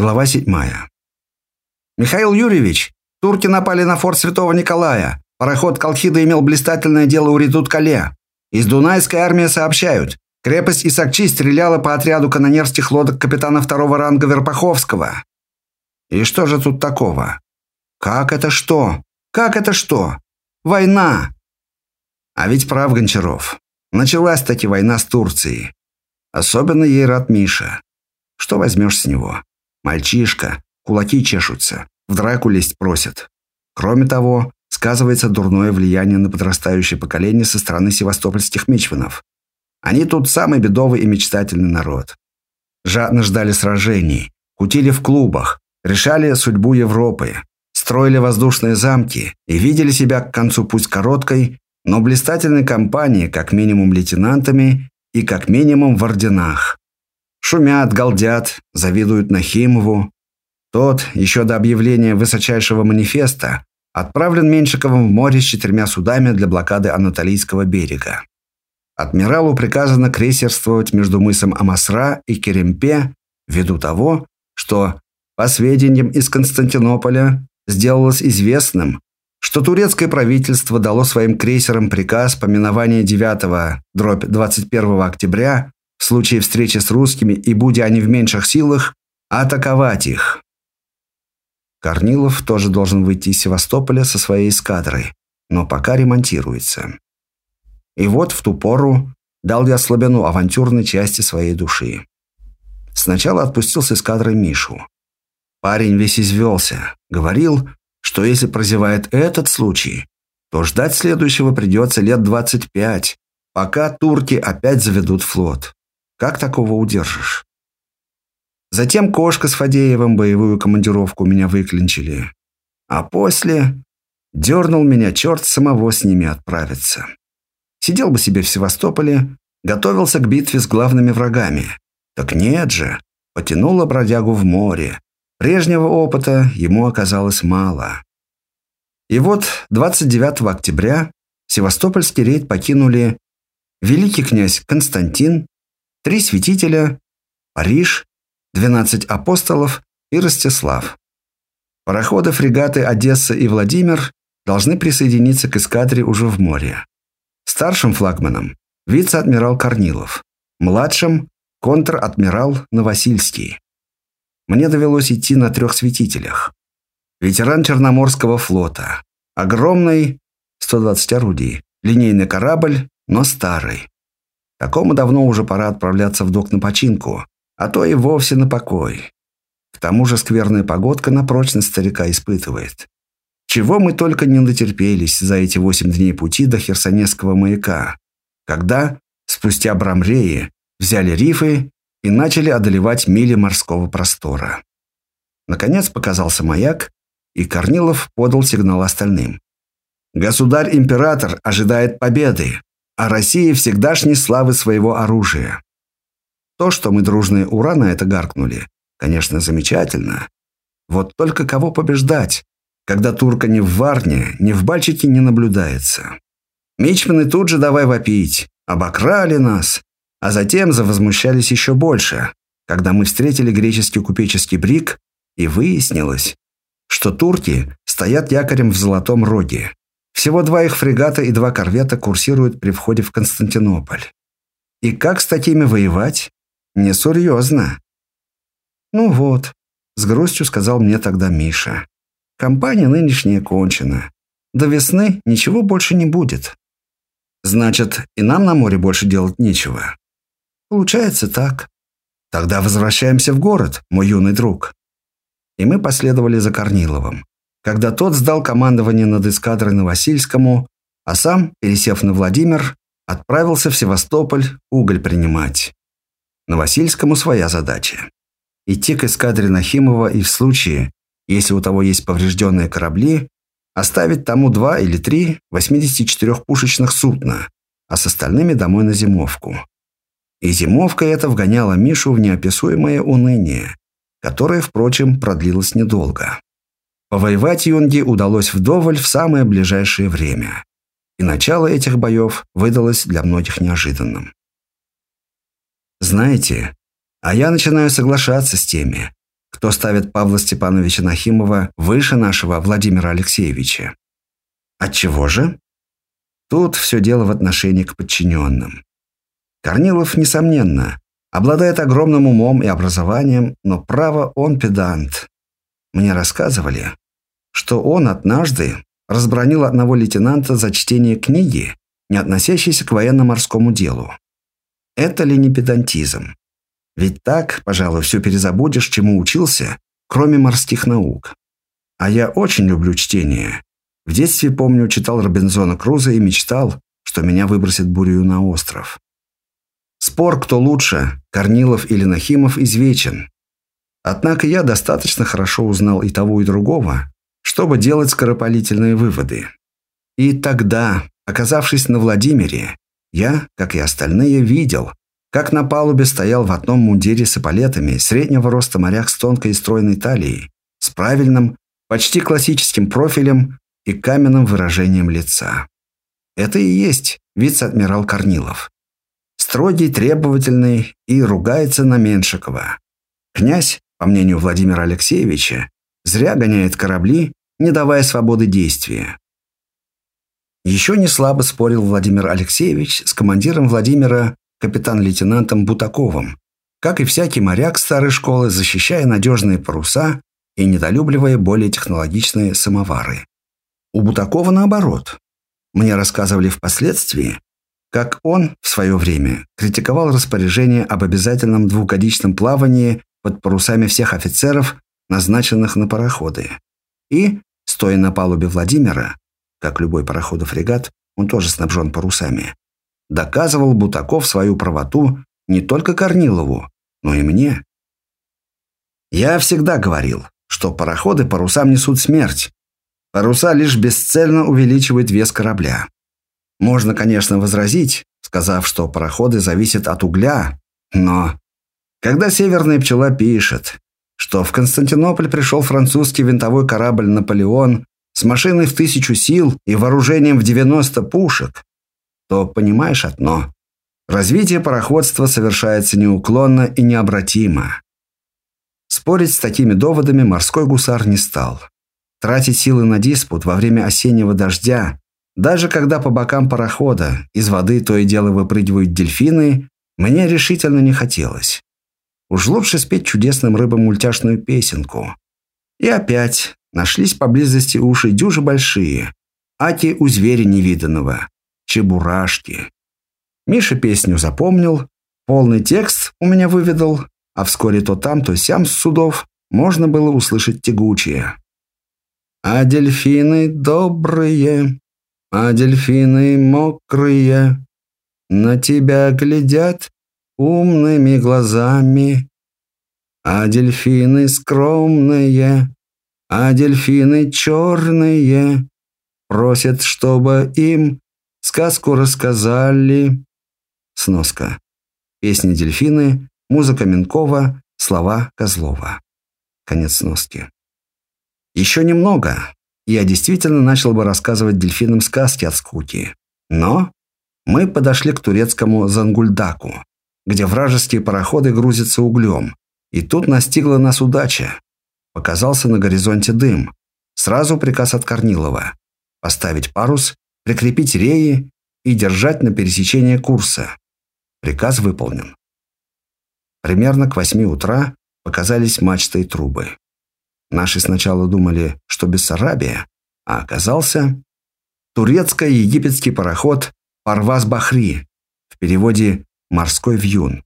Глава 7. Михаил Юрьевич, турки напали на форт Святого Николая. Пароход Колхида имел блистательное дело у Редут-Кале. Из Дунайской армии сообщают, крепость Исакчи стреляла по отряду канонерских лодок капитана второго ранга Верпаховского. И что же тут такого? Как это что? Как это что? Война! А ведь прав Гончаров. Началась-таки война с Турцией. Особенно ей рад Миша. Что возьмешь с него? Мальчишка, кулаки чешутся, в драку лезть просят. Кроме того, сказывается дурное влияние на подрастающее поколение со стороны севастопольских мичманов. Они тут самый бедовый и мечтательный народ. Жадно ждали сражений, кутили в клубах, решали судьбу Европы, строили воздушные замки и видели себя к концу пусть короткой, но блистательной кампании как минимум лейтенантами и как минимум в орденах. Шумят, галдят, завидуют Нахимову. Тот, еще до объявления высочайшего манифеста, отправлен Меньшиковым в море с четырьмя судами для блокады Анатолийского берега. Адмиралу приказано крейсерствовать между мысом Амасра и Керемпе ввиду того, что, по сведениям из Константинополя, сделалось известным, что турецкое правительство дало своим крейсерам приказ поминования 9 дробь 21 октября в случае встречи с русскими и будь они в меньших силах, атаковать их. Корнилов тоже должен выйти из Севастополя со своей эскадрой, но пока ремонтируется. И вот в ту пору дал я слабину авантюрной части своей души. Сначала отпустил с эскадрой Мишу. Парень весь извелся, говорил, что если прозевает этот случай, то ждать следующего придется лет 25, пока турки опять заведут флот. Как такого удержишь? Затем Кошка с Фадеевым боевую командировку меня выклинчили. А после дернул меня черт самого с ними отправиться. Сидел бы себе в Севастополе, готовился к битве с главными врагами. Так нет же, потянуло бродягу в море. Прежнего опыта ему оказалось мало. И вот 29 октября Севастопольский рейд покинули великий князь Константин, три святителя, Париж, 12 апостолов и Ростислав. Пароходы, фрегаты Одесса и Владимир должны присоединиться к эскадре уже в море. Старшим флагманом – вице-адмирал Корнилов, младшим – контр-адмирал Новосильский. Мне довелось идти на трех святителях. Ветеран Черноморского флота, огромный, 120 орудий, линейный корабль, но старый. Такому давно уже пора отправляться в док на починку, а то и вовсе на покой. К тому же скверная погодка на прочность старика испытывает. Чего мы только не натерпелись за эти восемь дней пути до Херсонесского маяка, когда, спустя Брамреи, взяли рифы и начали одолевать мили морского простора. Наконец показался маяк, и Корнилов подал сигнал остальным. «Государь-император ожидает победы а России всегдашней славы своего оружия. То, что мы дружные ура на это гаркнули, конечно, замечательно. Вот только кого побеждать, когда турка ни в Варне, ни в Бальчике не наблюдается. Мичманы тут же давай вопить, обокрали нас, а затем завозмущались еще больше, когда мы встретили греческий купеческий брик, и выяснилось, что турки стоят якорем в Золотом Роге. Всего два их фрегата и два корвета курсируют при входе в Константинополь. И как с такими воевать? Несерьезно. Ну вот, с грустью сказал мне тогда Миша. Компания нынешняя кончена. До весны ничего больше не будет. Значит, и нам на море больше делать нечего. Получается так. Тогда возвращаемся в город, мой юный друг. И мы последовали за Корниловым когда тот сдал командование над эскадрой Новосильскому, а сам, пересев на Владимир, отправился в Севастополь уголь принимать. Новосильскому своя задача. Идти к эскадре Нахимова и в случае, если у того есть поврежденные корабли, оставить тому два или три 84-пушечных судна, а с остальными домой на зимовку. И зимовка эта вгоняла Мишу в неописуемое уныние, которое, впрочем, продлилось недолго. Повоевать Юнге удалось вдоволь в самое ближайшее время. И начало этих боев выдалось для многих неожиданным. Знаете, а я начинаю соглашаться с теми, кто ставит Павла Степановича Нахимова выше нашего Владимира Алексеевича. Отчего же? Тут все дело в отношении к подчиненным. Корнилов, несомненно, обладает огромным умом и образованием, но право он педант. Мне рассказывали, что он однажды разбронил одного лейтенанта за чтение книги, не относящейся к военно-морскому делу. Это ли не педантизм? Ведь так, пожалуй, все перезабудешь, чему учился, кроме морских наук. А я очень люблю чтение. В детстве, помню, читал Робинзона Круза и мечтал, что меня выбросит бурю на остров. Спор, кто лучше, Корнилов или Нахимов, извечен. Однако я достаточно хорошо узнал и того, и другого, чтобы делать скоропалительные выводы. И тогда, оказавшись на Владимире, я, как и остальные, видел, как на палубе стоял в одном мундире с эполетами среднего роста моряк с тонкой и стройной талией, с правильным, почти классическим профилем и каменным выражением лица. Это и есть вице-адмирал Корнилов. Строгий, требовательный и ругается на Меншикова. Князь, по мнению Владимира Алексеевича, зря гоняет корабли, не давая свободы действия. Еще не слабо спорил Владимир Алексеевич с командиром Владимира капитан-лейтенантом Бутаковым, как и всякий моряк старой школы, защищая надежные паруса и недолюбливая более технологичные самовары. У Бутакова наоборот. Мне рассказывали впоследствии, как он в свое время критиковал распоряжение об обязательном двухгодичном плавании под парусами всех офицеров, назначенных на пароходы. И, стоя на палубе Владимира, как любой пароходов-фрегат, он тоже снабжен парусами, доказывал Бутаков свою правоту не только Корнилову, но и мне. Я всегда говорил, что пароходы парусам несут смерть. Паруса лишь бесцельно увеличивают вес корабля. Можно, конечно, возразить, сказав, что пароходы зависят от угля, но... Когда «Северная пчела» пишет, что в Константинополь пришел французский винтовой корабль «Наполеон» с машиной в тысячу сил и вооружением в 90 пушек, то понимаешь одно. Развитие пароходства совершается неуклонно и необратимо. Спорить с такими доводами морской гусар не стал. Тратить силы на диспут во время осеннего дождя, даже когда по бокам парохода из воды то и дело выпрыгивают дельфины, мне решительно не хотелось. Уж лучше спеть чудесным рыбам мультяшную песенку. И опять нашлись поблизости уши дюжи большие, аки у зверя невиданного чебурашки. Миша песню запомнил, полный текст у меня выведал, а вскоре то там, то сям с судов можно было услышать тягучее. А дельфины добрые, а дельфины мокрые, на тебя глядят умными глазами. А дельфины скромные, а дельфины черные, просят, чтобы им Сказку рассказали. Сноска. Песни дельфины, музыка Минкова, слова Козлова. Конец сноски. Еще немного, я действительно начал бы рассказывать дельфинам сказки от скуки. Но мы подошли к турецкому Зангульдаку, где вражеские пароходы грузятся углем. И тут настигла нас удача. Показался на горизонте дым. Сразу приказ от Корнилова. Поставить парус прикрепить реи и держать на пересечении курса. Приказ выполнен. Примерно к восьми утра показались мачты и трубы. Наши сначала думали, что Бессарабия, а оказался турецко-египетский пароход «Парваз-Бахри», в переводе «морской вьюн».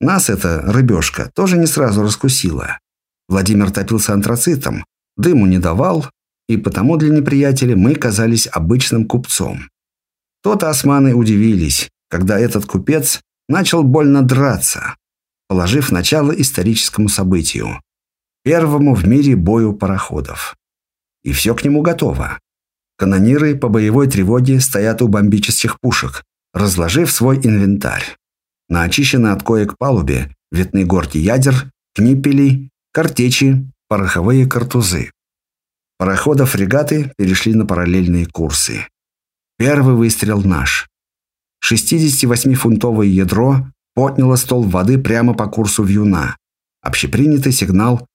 Нас эта рыбешка тоже не сразу раскусила. Владимир топился антрацитом, дыму не давал, и потому для неприятеля мы казались обычным купцом. То-то османы удивились, когда этот купец начал больно драться, положив начало историческому событию – первому в мире бою пароходов. И все к нему готово. Канониры по боевой тревоге стоят у бомбических пушек, разложив свой инвентарь. На очищенной от коек палубе видны горки ядер, книпелей, картечи, пороховые картузы. Пароходы-фрегаты перешли на параллельные курсы. Первый выстрел наш. 68-фунтовое ядро подняло стол воды прямо по курсу вьюна. Общепринятый сигнал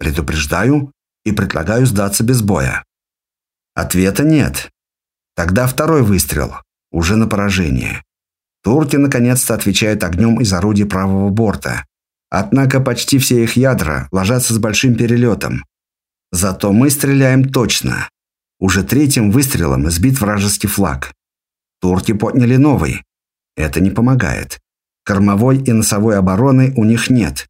Предупреждаю и предлагаю сдаться без боя. Ответа нет. Тогда второй выстрел, уже на поражение. Турки наконец-то отвечают огнем из орудий правого борта. Однако почти все их ядра ложатся с большим перелетом. Зато мы стреляем точно. Уже третьим выстрелом сбит вражеский флаг. Турки подняли новый. Это не помогает. Кормовой и носовой обороны у них нет.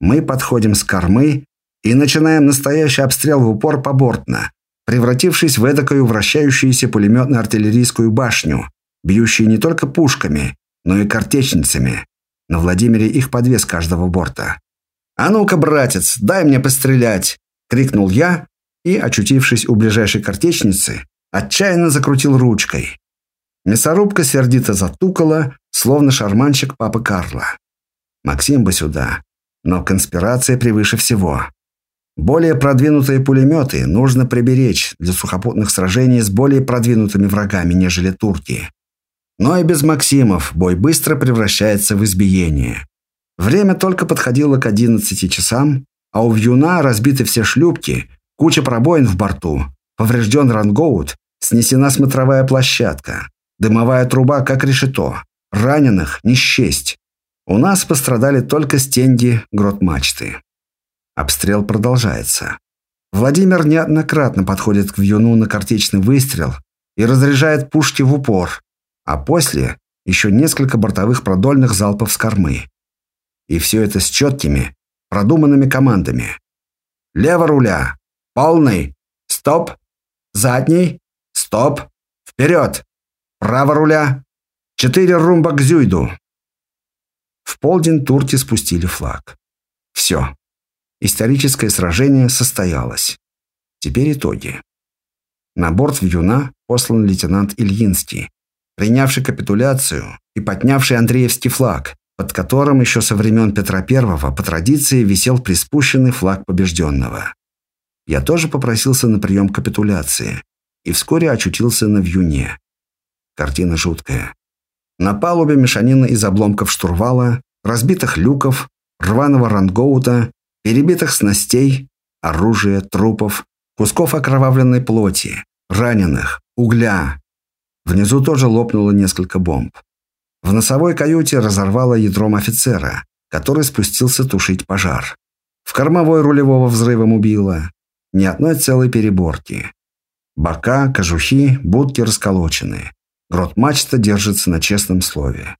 Мы подходим с кормы и начинаем настоящий обстрел в упор побортно, превратившись в эдакую вращающуюся пулеметно-артиллерийскую башню, бьющую не только пушками, но и картечницами. На Владимире их подвес каждого борта. «А ну-ка, братец, дай мне пострелять!» – крикнул я и, очутившись у ближайшей картечницы, отчаянно закрутил ручкой. Мясорубка сердито затукала, словно шарманщик папы Карла. Максим бы сюда, но конспирация превыше всего. Более продвинутые пулеметы нужно приберечь для сухопутных сражений с более продвинутыми врагами, нежели турки. Но и без Максимов бой быстро превращается в избиение. Время только подходило к 11 часам, а у Вьюна разбиты все шлюпки, куча пробоин в борту, поврежден рангоут, снесена смотровая площадка, дымовая труба как решето, раненых не счесть. У нас пострадали только стенди грот-мачты. Обстрел продолжается. Владимир неоднократно подходит к Вьюну на картечный выстрел и разряжает пушки в упор, а после еще несколько бортовых продольных залпов с кормы. И все это с четкими, продуманными командами. Лево руля. Полный. Стоп. Задний. Стоп. Вперед. Право руля. Четыре румба к зюйду. В полдень турки спустили флаг. Все. Историческое сражение состоялось. Теперь итоги. На борт Вьюна послан лейтенант Ильинский, принявший капитуляцию и поднявший Андреевский флаг, под которым еще со времен Петра I по традиции висел приспущенный флаг побежденного. Я тоже попросился на прием капитуляции и вскоре очутился на вьюне. Картина жуткая. На палубе мешанина из обломков штурвала, разбитых люков, рваного рангоута, перебитых снастей, оружия, трупов, кусков окровавленной плоти, раненых, угля, Внизу тоже лопнуло несколько бомб. В носовой каюте разорвало ядром офицера, который спустился тушить пожар. В кормовой рулевого взрывом убило. Ни одной целой переборки. Бока, кожухи, будки расколочены. Грот мачта держится на честном слове.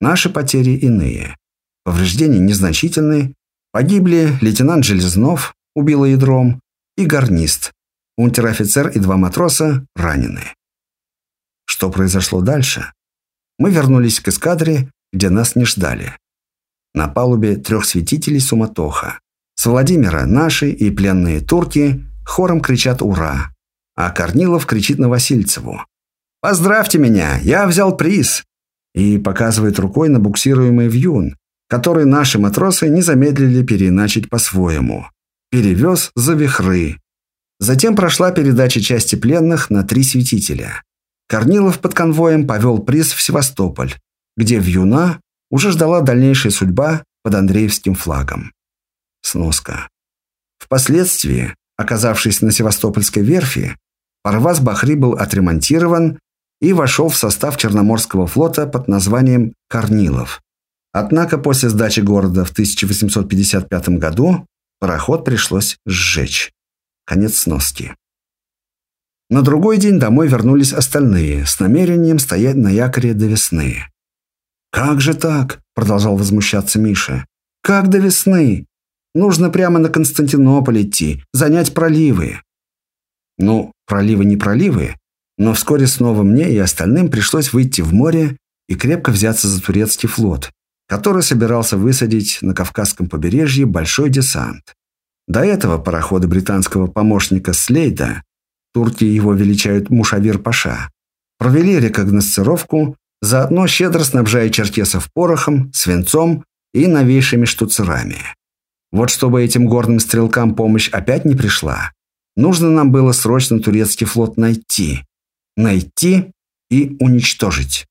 Наши потери иные. Повреждения незначительные. Погибли лейтенант Железнов, убило ядром, и гарнист. Унтер-офицер и два матроса ранены. Что произошло дальше? Мы вернулись к эскадре, где нас не ждали. На палубе трех светителей суматоха. С Владимира наши и пленные турки хором кричат «Ура!», а Корнилов кричит на Васильцеву. «Поздравьте меня! Я взял приз!» и показывает рукой на буксируемый вьюн, который наши матросы не замедлили переначить по-своему. Перевез за вихры. Затем прошла передача части пленных на три светителя. Корнилов под конвоем повел приз в Севастополь, где в Юна уже ждала дальнейшая судьба под Андреевским флагом. Сноска. Впоследствии, оказавшись на Севастопольской верфи, Парваз Бахри был отремонтирован и вошел в состав Черноморского флота под названием «Корнилов». Однако после сдачи города в 1855 году пароход пришлось сжечь. Конец сноски. На другой день домой вернулись остальные с намерением стоять на якоре до весны. «Как же так?» – продолжал возмущаться Миша. «Как до весны? Нужно прямо на Константинополь идти, занять проливы». Ну, проливы не проливы, но вскоре снова мне и остальным пришлось выйти в море и крепко взяться за турецкий флот, который собирался высадить на Кавказском побережье большой десант. До этого пароходы британского помощника Слейда турки его величают Мушавир-Паша, провели рекогносцировку, заодно щедро снабжая черкесов порохом, свинцом и новейшими штуцерами. Вот чтобы этим горным стрелкам помощь опять не пришла, нужно нам было срочно турецкий флот найти. Найти и уничтожить.